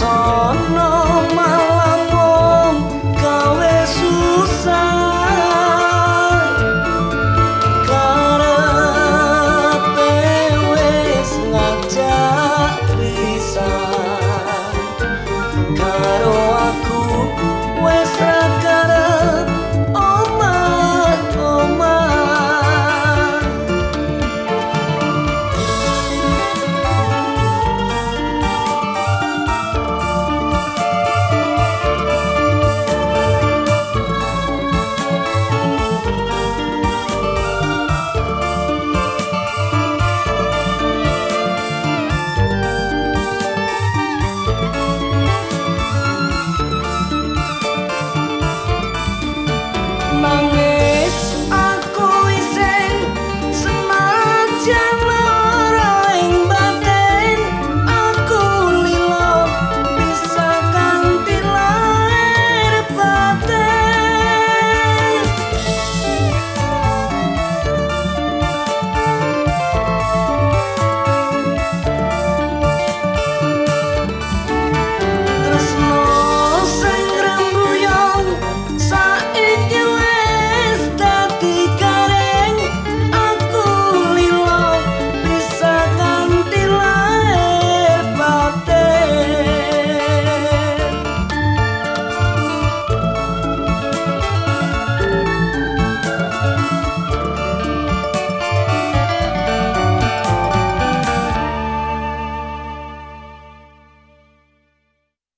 sana